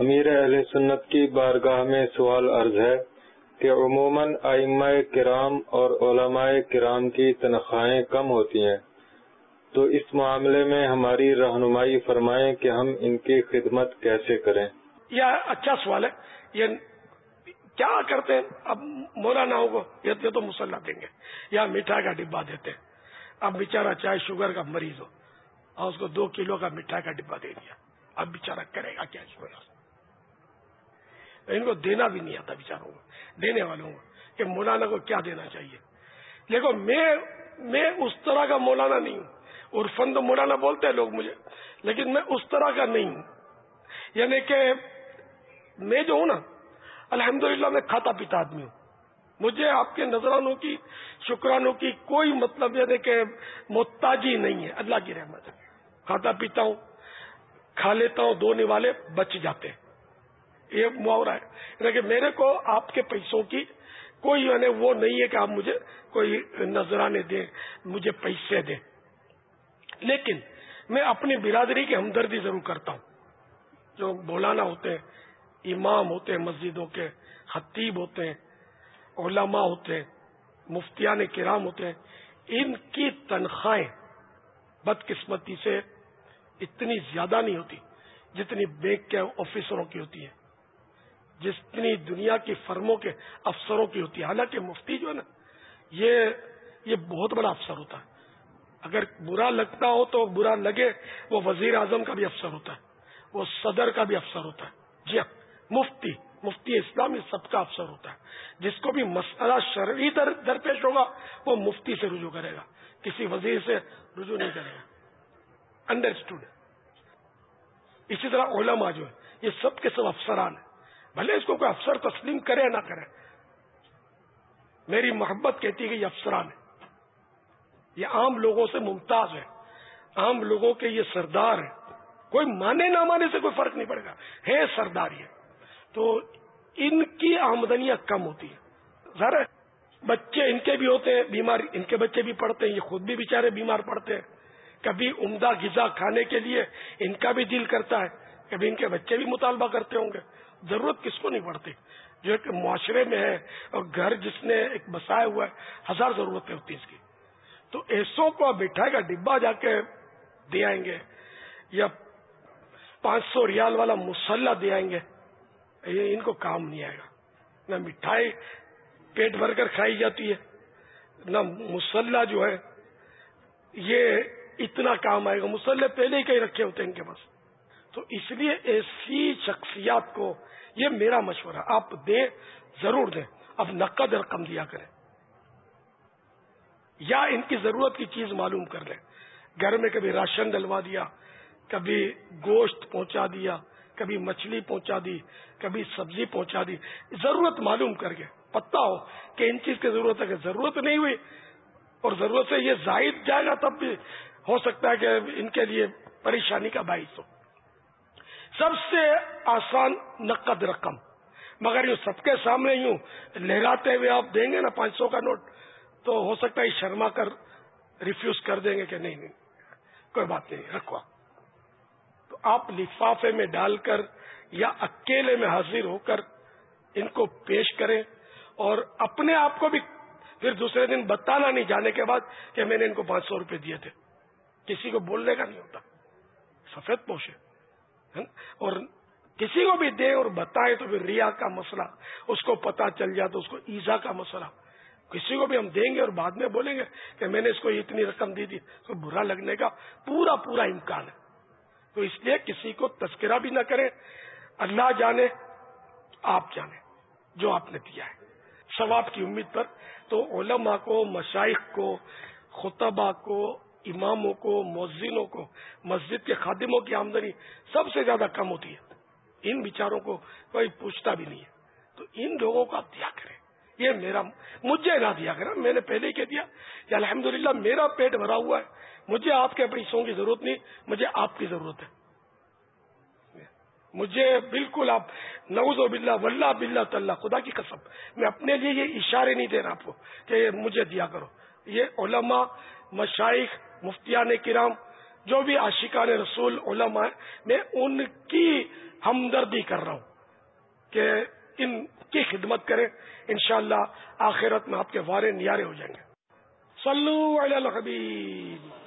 امیر اہل سنت کی بارگاہ میں سوال عرض ہے کہ عموماً آئمہ کرام اور علماء کرام کی تنخواہیں کم ہوتی ہیں۔ تو اس معاملے میں ہماری رہنمائی فرمائیں کہ ہم ان کی خدمت کیسے کریں۔ یہ اچھا سوال ہے۔ یہ کیا کرتے ہیں؟ اب مولانا کو یہ تو مسلح دیں گے۔ یا مٹھائی کا ڈبا دیتے ہیں۔ اب بیچارہ چاہے شوگر کا مریض ہو اور اس کو دو کلو کا مٹھائی کا ڈبا دے دیا۔ اب بیچارہ کرے گا کیا شوگر ان کو دینا بھی نہیں آتا بیچاروں کو، دینے والوں کو کہ مولانا کو کیا دینا چاہیے۔ لیکن میں میں اس طرح کا مولانا نہیں ہوں۔ عرفن تو مولانا بولتے ہیں لوگ مجھے، لیکن میں اس طرح کا نہیں ہوں۔ یعنی کہ میں جو ہوں نا، الحمدللہ میں کھاتا پیتا آدمی ہوں۔ مجھے آپ کے نظرانوں کی، شکرانوں کی کوئی مطلب یعنی کہ محتاجی نہیں ہے۔ اللہ کی رحمت ہے۔ کھاتا پیتا ہوں، کھا لیتا ہوں دو والے بچ جاتے ہیں۔ یہ محاورہ ہے۔ یعنی کہ میرے کو آپ کے پیسوں کی کوئی یعنی وہ نہیں ہے کہ آپ مجھے کوئی نذرانے دیں، مجھے پیسے دیں۔ لیکن میں اپنی برادری کی ہمدردی ضرور کرتا ہوں۔ جو مولانا ہوتے ہیں، امام ہوتے ہیں مسجدوں کے خطیب ہوتے ہیں، علماء ہوتے ہیں، مفتیان کرام ہوتے ہیں، ان کی تنخواہیں بدقسمتی سے اتنی زیادہ نہیں ہوتی جتنی بینک کے آفیسروں کی ہوتی ہے جتنی دنیا کی فرموں کے افسروں کی ہوتی ہے۔ حالانکہ مفتی جو ہے نا، یہ یہ بہت بڑا افسر ہوتا ہے۔ اگر برا لگتا ہو تو برا لگے، وہ وزیر اعظم کا بھی افسر ہوتا ہے۔ وہ صدر کا بھی افسر ہوتا ہے۔ جی ہاں مفتی مفتی اسلامی سب کا افسر ہوتا ہے۔ جس کو بھی مسئلہ شرعی در، درپیش ہوگا، وہ مفتی سے رجوع کرے گا۔ کسی وزیر سے رجوع نہیں کرے گا۔ انڈرسٹوڈ اسی طرح علماء جو ہے یہ سب کے سب افسران ہیں۔ بھلے اس کو کوئی افسر تسلیم کرے نہ کرے۔ میری محبت کہتی ہے کہ یہ افسران ہے یہ عام لوگوں سے ممتاز ہے عام لوگوں کے یہ سردار ہیں۔ کوئی مانے نہ مانے سے کوئی فرق نہیں پڑے گا۔ ہے سردار یہ تو ان کی آمدنیاں کم ہوتی ہیں۔ ذرا بچے ان کے بھی ہوتے ہیں، بیمار ان کے بچے بھی پڑھتے ہیں۔ یہ خود بھی بےچارے بیمار پڑتے ہیں۔ کبھی عمدہ غذا کھانے کے لیے ان کا بھی دل کرتا ہے۔ کبھی ان کے بچے بھی مطالبہ کرتے ہوں گے۔ ضرورت کس کو نہیں پڑتی؟ جو ایک معاشرے میں ہے اور گھر جس نے ایک بسایا ہوا ہے، ہزار ضرورتیں ہوتی اس کی۔ تو ایسوں کو مٹھائی کا ڈبا جا کے دے آئیں گے، یا پانچ سو ریال والا مسلح دے آئیں گے، یہ ان کو کام نہیں آئے گا۔ نہ مٹھائی پیٹ بھر کر کھائی جاتی ہے، نہ مسلح جو ہے، یہ اتنا کام آئے گا۔ مسلح پہلے ہی کہیں رکھے ہوتے ہیں ان کے پاس۔ تو اس لیے ایسی شخصیات کو یہ میرا مشورہ آپ دیں ضرور دیں۔ اب نقد رقم دیا کریں۔ یا ان کی ضرورت کی چیز معلوم کر لیں۔ گھر میں کبھی راشن ڈلوا دیا، کبھی گوشت پہنچا دیا، کبھی مچھلی پہنچا دی، کبھی سبزی پہنچا دی۔ ضرورت معلوم کر کے پتا ہو کہ ان چیز کی ضرورت ہے۔ کہ ضرورت نہیں ہوئی اور ضرورت سے یہ زائد جائے گا، تب بھی ہو سکتا ہے کہ ان کے لیے پریشانی کا باعث ہو۔ سب سے آسان نقد رقم۔ مگر یہ سب کے سامنے یوں لہراتے ہوئے آپ دیں گے نا پانچ سو کا نوٹ، تو ہو سکتا ہے شرما کر ریفیوز کر دیں گے کہ نہیں نہیں، کوئی بات نہیں رکھوا تو آپ لفافے میں ڈال کر یا اکیلے میں حاضر ہو کر ان کو پیش کریں اور اپنے آپ کو بھی پھر دوسرے دن بتانا نہیں، جانے کے بعد کہ میں نے ان کو پانچ سو روپے دیے تھے۔ کسی کو بولنے کا نہیں ہوتا۔ سفید پوشے اور کسی کو بھی دیں اور بتائیں تو پھر ریا کا مسئلہ، اس کو پتا چل جائے تو اس کو ایزا کا مسئلہ۔ کسی کو بھی ہم دیں گے اور بعد میں بولیں گے کہ میں نے اس کو اتنی رقم دی تھی، تو برا لگنے کا پورا پورا امکان ہے۔ تو اس لیے کسی کو تذکرہ بھی نہ کریں، اللہ جانے، آپ جانے، جو آپ نے دیا ہے۔ ثواب کی امید پر تو علماء کو مشائق کو خطبہ کو اماموں کو، مؤذنوں کو، مسجد کے خادموں کی آمدنی سب سے زیادہ کم ہوتی ہے۔ ان بیچاروں کو کوئی پوچھتا بھی نہیں ہے۔ تو ان لوگوں کو آپ دیا کریں۔ یہ میرا، مجھے نہ دیا کریں۔ میں نے پہلے ہی کہہ دیا کہ الحمدللہ میرا پیٹ بھرا ہوا ہے۔ مجھے آپ کے پیسوں کی ضرورت نہیں، مجھے آپ کی ضرورت ہے۔ مجھے بالکل آپ نوز و بلّہ ولہ بلّہ طلّہ خدا کی قسم، میں اپنے لیے یہ اشارے نہیں دے رہا آپ کو کہ مجھے دیا کرو۔ یہ علماء مشائق مفتیان کرام، جو بھی عاشقان رسول، علماء، میں ان کی ہمدردی کر رہا ہوں کہ ان کی خدمت کریں۔ انشاءاللہ آخرت میں آپ کے وارے نیارے ہو جائیں گے۔ صلو علی الحبیب۔